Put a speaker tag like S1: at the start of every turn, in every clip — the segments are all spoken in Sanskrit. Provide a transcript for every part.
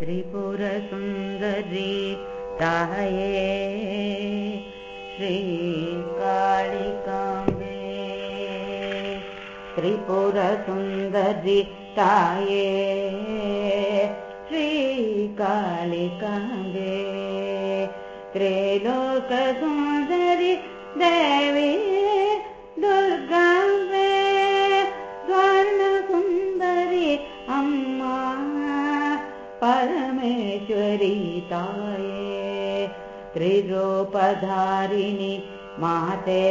S1: त्रिपुरसुन्दरी ताये श्रीकालिकाम्बे। त्रिपुरसुन्दरी ताये श्रीकालिकाम्बे। त्रैलोकसुन्दरि परमेश्वरीताये त्रिरूपधारिणि माते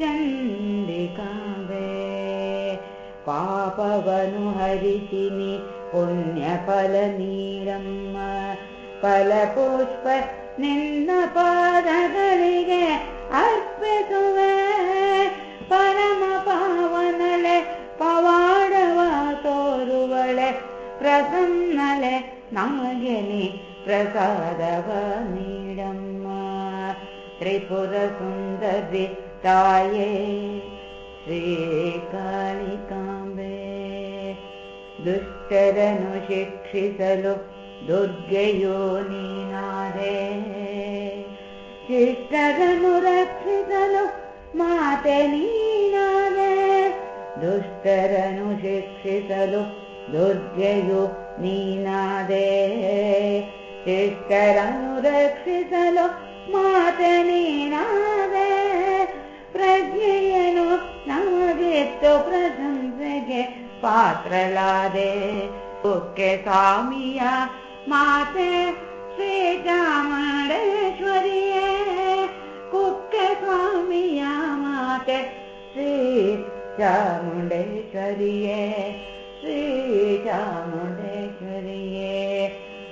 S1: चण्डिकाम्बे पापवनुहरिचिनि पुण्यफलनीलम्। फलपुष्प निन्न पादगलिगे प्रसन्नले नागिनि प्रसादवनीडम् त्रिपुरसुन्दरि ताये श्रीकालिकाम्बे दुष्टरनु शिक्षिसलु दुर्गयो नीनादे शिष्टरनु रक्षिसलु माते नीनादे दुर्गयो नीनादे शिष्टरनुरक्षिसलु माते नीनादे प्रज्ञेयनु नमगित्तु प्रशंसेगे पात्रलादे कुक्के स्वामिया माते श्रीचामुण्डेश्वरिये कुक्के स्वामिया माते श्रीचामुण्डेश्वरिये श्रीचामुण्डेश्वरिये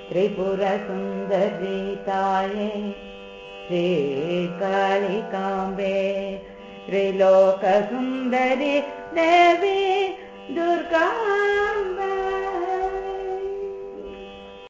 S1: त्रिपुरसुन्दरीताये श्रीकालिकाम्बे श्रीकालिकालोक देवी दुर्गा